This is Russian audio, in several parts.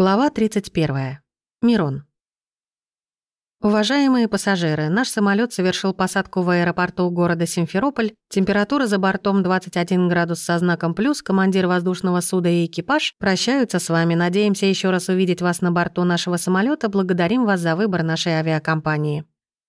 Глава 31. Мирон. Уважаемые пассажиры, наш самолет совершил посадку в аэропорту города Симферополь. Температура за бортом 21 градус со знаком «плюс». Командир воздушного суда и экипаж прощаются с вами. Надеемся еще раз увидеть вас на борту нашего самолета. Благодарим вас за выбор нашей авиакомпании.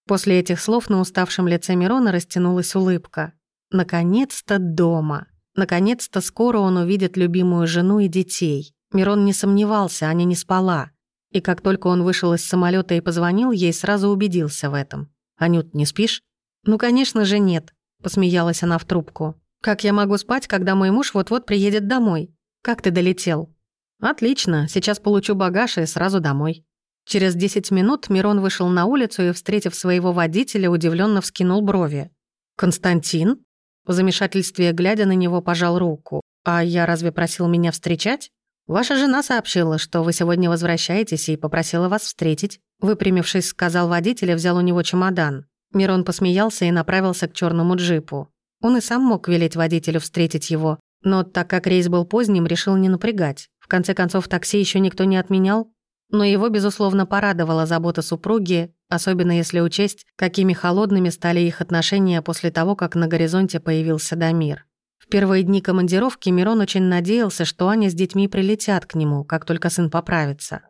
После этих слов на уставшем лице Мирона растянулась улыбка. Наконец-то дома. Наконец-то скоро он увидит любимую жену и детей. Мирон не сомневался, она не спала. И как только он вышел из самолета и позвонил ей, сразу убедился в этом. «Анют, не спишь?» «Ну, конечно же, нет», — посмеялась она в трубку. «Как я могу спать, когда мой муж вот-вот приедет домой? Как ты долетел?» «Отлично, сейчас получу багаж и сразу домой». Через 10 минут Мирон вышел на улицу и, встретив своего водителя, удивленно вскинул брови. «Константин?» В замешательстве, глядя на него, пожал руку. «А я разве просил меня встречать?» «Ваша жена сообщила, что вы сегодня возвращаетесь и попросила вас встретить». Выпрямившись, сказал водитель взял у него чемодан. Мирон посмеялся и направился к черному джипу. Он и сам мог велеть водителю встретить его, но так как рейс был поздним, решил не напрягать. В конце концов, такси еще никто не отменял. Но его, безусловно, порадовала забота супруги, особенно если учесть, какими холодными стали их отношения после того, как на горизонте появился Дамир. В первые дни командировки Мирон очень надеялся, что Аня с детьми прилетят к нему, как только сын поправится.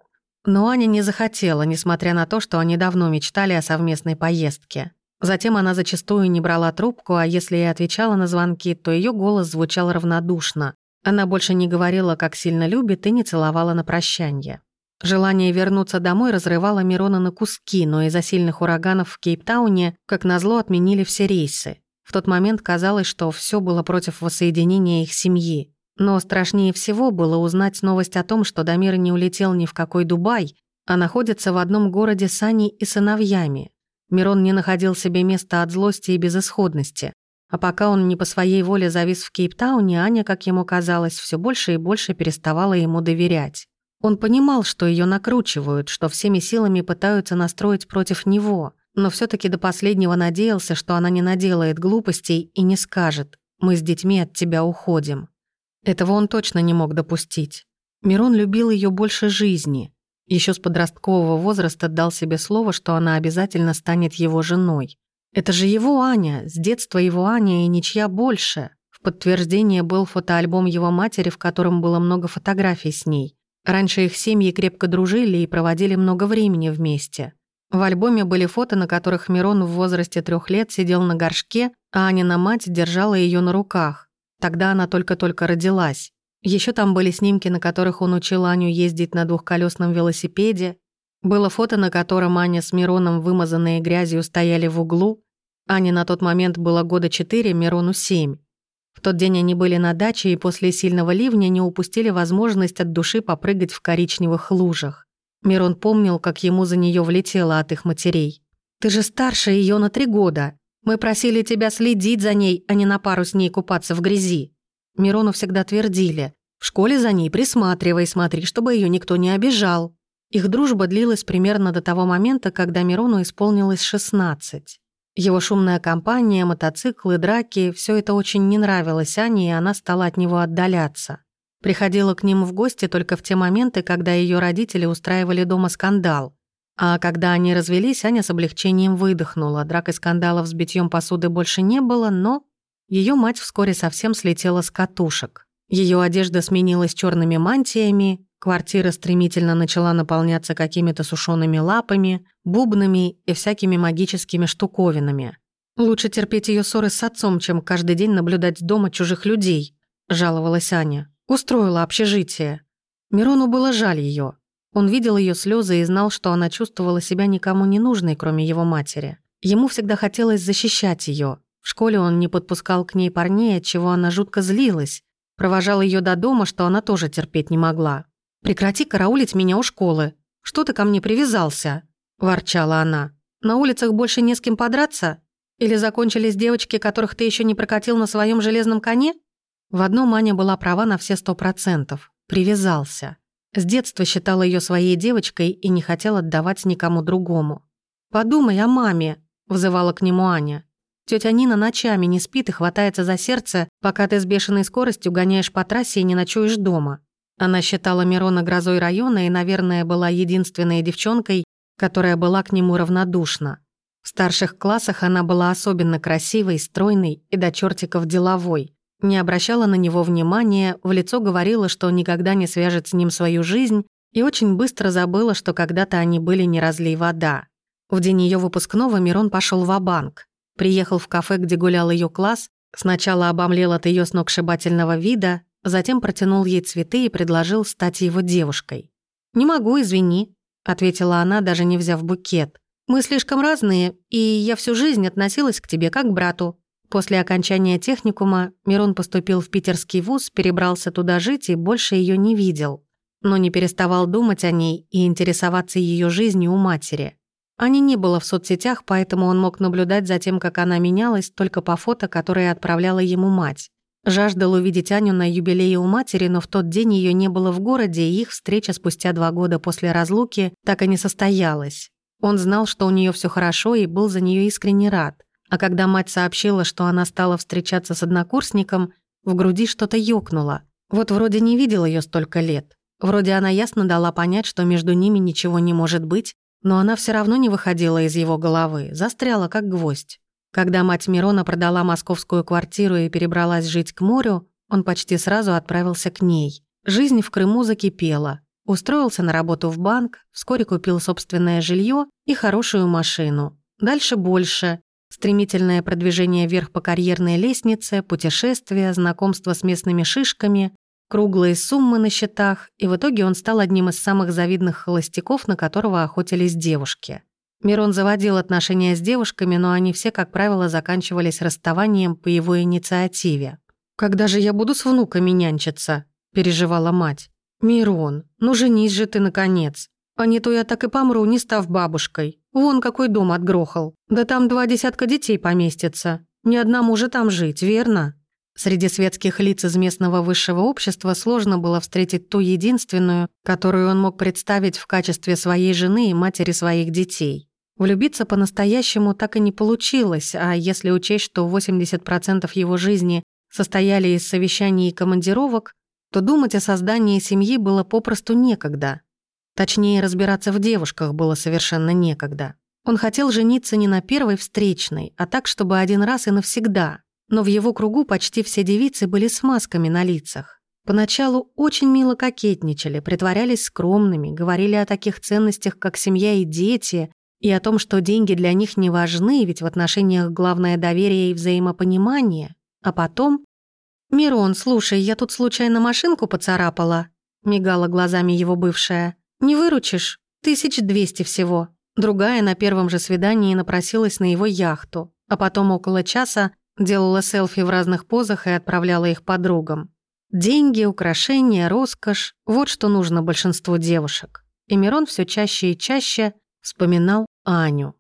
Но Аня не захотела, несмотря на то, что они давно мечтали о совместной поездке. Затем она зачастую не брала трубку, а если и отвечала на звонки, то ее голос звучал равнодушно. Она больше не говорила, как сильно любит, и не целовала на прощание. Желание вернуться домой разрывало Мирона на куски, но из-за сильных ураганов в Кейптауне, как назло, отменили все рейсы. В тот момент казалось, что все было против воссоединения их семьи. Но страшнее всего было узнать новость о том, что Дамир не улетел ни в какой Дубай, а находится в одном городе с Аней и сыновьями. Мирон не находил себе места от злости и безысходности. А пока он не по своей воле завис в Кейптауне, Аня, как ему казалось, все больше и больше переставала ему доверять. Он понимал, что ее накручивают, что всеми силами пытаются настроить против него но все таки до последнего надеялся, что она не наделает глупостей и не скажет «Мы с детьми от тебя уходим». Этого он точно не мог допустить. Мирон любил ее больше жизни. Еще с подросткового возраста дал себе слово, что она обязательно станет его женой. Это же его Аня, с детства его Аня и ничья больше. В подтверждение был фотоальбом его матери, в котором было много фотографий с ней. Раньше их семьи крепко дружили и проводили много времени вместе. В альбоме были фото, на которых Мирон в возрасте трех лет сидел на горшке, а Анина мать держала ее на руках. Тогда она только-только родилась. Еще там были снимки, на которых он учил Аню ездить на двухколесном велосипеде. Было фото, на котором Аня с Мироном, вымазанные грязью, стояли в углу. Ане на тот момент было года четыре, Мирону семь. В тот день они были на даче и после сильного ливня не упустили возможность от души попрыгать в коричневых лужах. Мирон помнил, как ему за нее влетело от их матерей. «Ты же старше ее на три года. Мы просили тебя следить за ней, а не на пару с ней купаться в грязи». Мирону всегда твердили. «В школе за ней присматривай, смотри, чтобы ее никто не обижал». Их дружба длилась примерно до того момента, когда Мирону исполнилось 16. Его шумная компания, мотоциклы, драки – все это очень не нравилось Ане, и она стала от него отдаляться. Приходила к ним в гости только в те моменты, когда ее родители устраивали дома скандал. А когда они развелись, Аня с облегчением выдохнула. Драк и скандалов с битьем посуды больше не было, но ее мать вскоре совсем слетела с катушек. Ее одежда сменилась черными мантиями, квартира стремительно начала наполняться какими-то сушеными лапами, бубнами и всякими магическими штуковинами. Лучше терпеть ее ссоры с отцом, чем каждый день наблюдать дома чужих людей, жаловалась Аня. Устроила общежитие. Мирону было жаль ее. Он видел ее слезы и знал, что она чувствовала себя никому не нужной, кроме его матери. Ему всегда хотелось защищать ее. В школе он не подпускал к ней парней, от чего она жутко злилась. Провожал ее до дома, что она тоже терпеть не могла. «Прекрати караулить меня у школы. Что ты ко мне привязался?» – ворчала она. «На улицах больше не с кем подраться? Или закончились девочки, которых ты еще не прокатил на своем железном коне?» В одном Аня была права на все сто процентов. Привязался. С детства считала ее своей девочкой и не хотел отдавать никому другому. «Подумай о маме», — взывала к нему Аня. Тетя Нина ночами не спит и хватается за сердце, пока ты с бешеной скоростью гоняешь по трассе и не ночуешь дома. Она считала Мирона грозой района и, наверное, была единственной девчонкой, которая была к нему равнодушна. В старших классах она была особенно красивой, стройной и до чертиков деловой не обращала на него внимания, в лицо говорила, что никогда не свяжет с ним свою жизнь, и очень быстро забыла, что когда-то они были не разлей вода. В день ее выпускного Мирон пошел в банк Приехал в кафе, где гулял ее класс, сначала обомлел от ее сногсшибательного вида, затем протянул ей цветы и предложил стать его девушкой. «Не могу, извини», — ответила она, даже не взяв букет. «Мы слишком разные, и я всю жизнь относилась к тебе как к брату. После окончания техникума Мирон поступил в питерский вуз, перебрался туда жить и больше ее не видел, но не переставал думать о ней и интересоваться ее жизнью у матери. Ани не было в соцсетях, поэтому он мог наблюдать за тем, как она менялась, только по фото, которые отправляла ему мать. Жаждал увидеть Аню на юбилее у матери, но в тот день ее не было в городе, и их встреча спустя два года после разлуки так и не состоялась. Он знал, что у нее все хорошо, и был за нее искренне рад – а когда мать сообщила, что она стала встречаться с однокурсником, в груди что-то ёкнуло. Вот вроде не видел ее столько лет. Вроде она ясно дала понять, что между ними ничего не может быть, но она все равно не выходила из его головы, застряла как гвоздь. Когда мать Мирона продала московскую квартиру и перебралась жить к морю, он почти сразу отправился к ней. Жизнь в Крыму закипела. Устроился на работу в банк, вскоре купил собственное жилье и хорошую машину. Дальше больше. Стремительное продвижение вверх по карьерной лестнице, путешествия, знакомство с местными шишками, круглые суммы на счетах, и в итоге он стал одним из самых завидных холостяков, на которого охотились девушки. Мирон заводил отношения с девушками, но они все, как правило, заканчивались расставанием по его инициативе. «Когда же я буду с внуками нянчиться?» – переживала мать. «Мирон, ну женись же ты, наконец!» А не то я так и помру, не став бабушкой. Вон какой дом отгрохал. Да там два десятка детей поместится. Ни одному же там жить, верно? Среди светских лиц из местного высшего общества сложно было встретить ту единственную, которую он мог представить в качестве своей жены и матери своих детей. Влюбиться по-настоящему так и не получилось, а если учесть, что 80% его жизни состояли из совещаний и командировок, то думать о создании семьи было попросту некогда. Точнее, разбираться в девушках было совершенно некогда. Он хотел жениться не на первой встречной, а так, чтобы один раз и навсегда. Но в его кругу почти все девицы были с масками на лицах. Поначалу очень мило кокетничали, притворялись скромными, говорили о таких ценностях, как семья и дети, и о том, что деньги для них не важны, ведь в отношениях главное доверие и взаимопонимание. А потом... «Мирон, слушай, я тут случайно машинку поцарапала», — мигала глазами его бывшая. «Не выручишь. Тысяч двести всего». Другая на первом же свидании напросилась на его яхту, а потом около часа делала селфи в разных позах и отправляла их подругам. Деньги, украшения, роскошь — вот что нужно большинству девушек. И Мирон все чаще и чаще вспоминал Аню.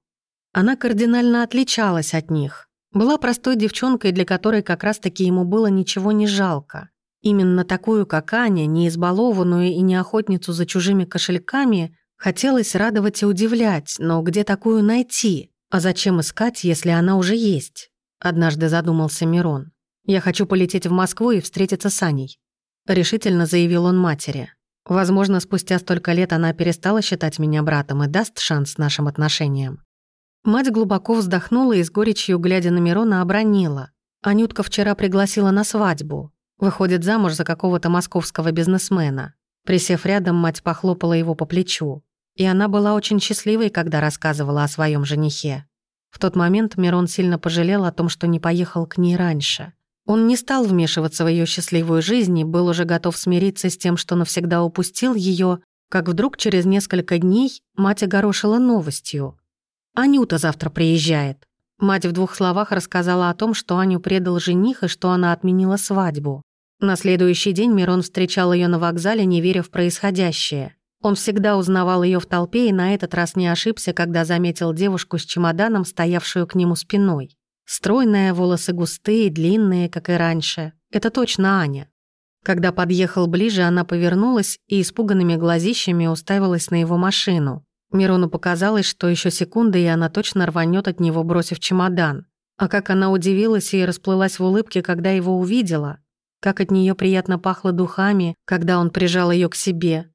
Она кардинально отличалась от них. Была простой девчонкой, для которой как раз-таки ему было ничего не жалко. Именно такую, как Аня, не избалованную и не охотницу за чужими кошельками, хотелось радовать и удивлять, но где такую найти? А зачем искать, если она уже есть? Однажды задумался Мирон. «Я хочу полететь в Москву и встретиться с Аней», — решительно заявил он матери. «Возможно, спустя столько лет она перестала считать меня братом и даст шанс нашим отношениям». Мать глубоко вздохнула и с горечью, глядя на Мирона, обронила. «Анютка вчера пригласила на свадьбу. Выходит замуж за какого-то московского бизнесмена. Присев рядом, мать похлопала его по плечу. И она была очень счастливой, когда рассказывала о своем женихе. В тот момент Мирон сильно пожалел о том, что не поехал к ней раньше. Он не стал вмешиваться в ее счастливую жизнь и был уже готов смириться с тем, что навсегда упустил ее, как вдруг через несколько дней мать огорошила новостью. «Анюта завтра приезжает». Мать в двух словах рассказала о том, что Аню предал жених и что она отменила свадьбу. На следующий день Мирон встречал ее на вокзале, не веря в происходящее. Он всегда узнавал ее в толпе и на этот раз не ошибся, когда заметил девушку с чемоданом, стоявшую к нему спиной. Стройная, волосы густые, длинные, как и раньше. Это точно Аня. Когда подъехал ближе, она повернулась и испуганными глазищами уставилась на его машину. Мирону показалось, что еще секунда, и она точно рванет от него, бросив чемодан. А как она удивилась и расплылась в улыбке, когда его увидела как от нее приятно пахло духами, когда он прижал ее к себе.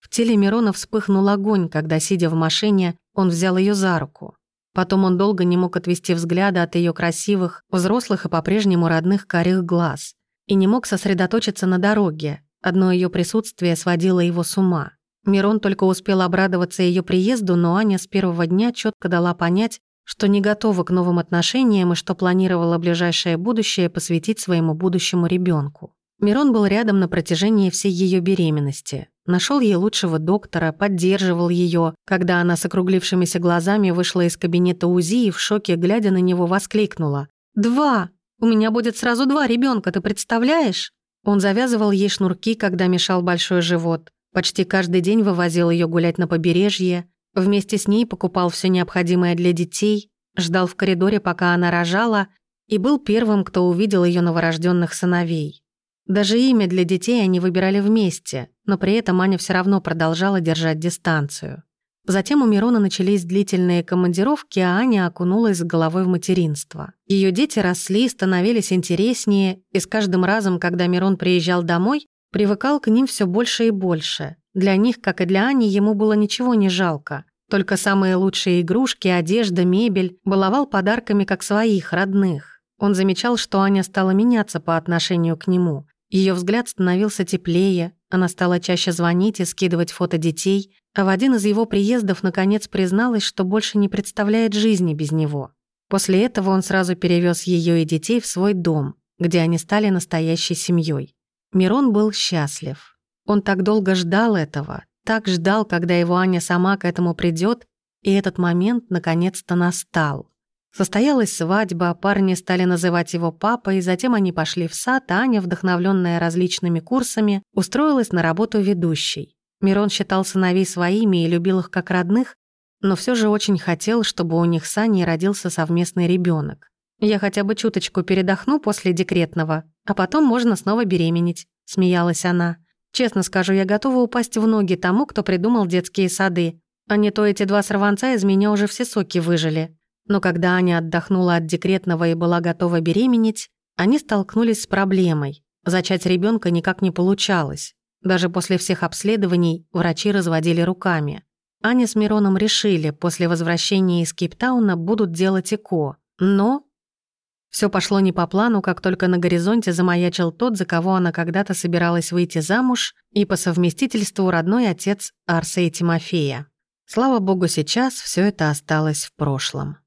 В теле Мирона вспыхнул огонь, когда, сидя в машине, он взял ее за руку. Потом он долго не мог отвести взгляда от ее красивых, взрослых и по-прежнему родных карих глаз. И не мог сосредоточиться на дороге. Одно ее присутствие сводило его с ума. Мирон только успел обрадоваться ее приезду, но Аня с первого дня четко дала понять, что не готова к новым отношениям и что планировала ближайшее будущее посвятить своему будущему ребенку. Мирон был рядом на протяжении всей ее беременности. Нашел ей лучшего доктора, поддерживал ее, когда она с округлившимися глазами вышла из кабинета УЗИ и в шоке, глядя на него, воскликнула. «Два! У меня будет сразу два ребенка, ты представляешь?» Он завязывал ей шнурки, когда мешал большой живот. Почти каждый день вывозил ее гулять на побережье, Вместе с ней покупал все необходимое для детей, ждал в коридоре, пока она рожала, и был первым, кто увидел ее новорожденных сыновей. Даже имя для детей они выбирали вместе, но при этом Аня все равно продолжала держать дистанцию. Затем у Мирона начались длительные командировки, а Аня окунулась с головой в материнство. Ее дети росли, становились интереснее, и с каждым разом, когда Мирон приезжал домой, привыкал к ним все больше и больше. Для них, как и для Ани, ему было ничего не жалко. Только самые лучшие игрушки, одежда, мебель баловал подарками как своих, родных. Он замечал, что Аня стала меняться по отношению к нему. Ее взгляд становился теплее, она стала чаще звонить и скидывать фото детей, а в один из его приездов наконец призналась, что больше не представляет жизни без него. После этого он сразу перевез ее и детей в свой дом, где они стали настоящей семьей. Мирон был счастлив. Он так долго ждал этого, так ждал, когда его Аня сама к этому придет, и этот момент наконец-то настал. Состоялась свадьба, парни стали называть его папой, затем они пошли в сад, а Аня, вдохновленная различными курсами, устроилась на работу ведущей. Мирон считал сыновей своими и любил их как родных, но все же очень хотел, чтобы у них с Аней родился совместный ребенок. «Я хотя бы чуточку передохну после декретного, а потом можно снова беременеть», — смеялась она. Честно скажу, я готова упасть в ноги тому, кто придумал детские сады. А не то эти два сорванца из меня уже все соки выжили. Но когда Аня отдохнула от декретного и была готова беременеть, они столкнулись с проблемой. Зачать ребенка никак не получалось. Даже после всех обследований врачи разводили руками. Аня с Мироном решили, после возвращения из Кейптауна будут делать ЭКО. Но все пошло не по плану, как только на горизонте замаячил тот, за кого она когда-то собиралась выйти замуж, и по совместительству родной отец Арса и Тимофея. Слава богу, сейчас все это осталось в прошлом.